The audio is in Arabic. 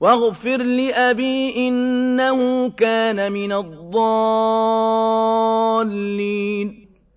واغفر لأبي إنه كان من الضالين.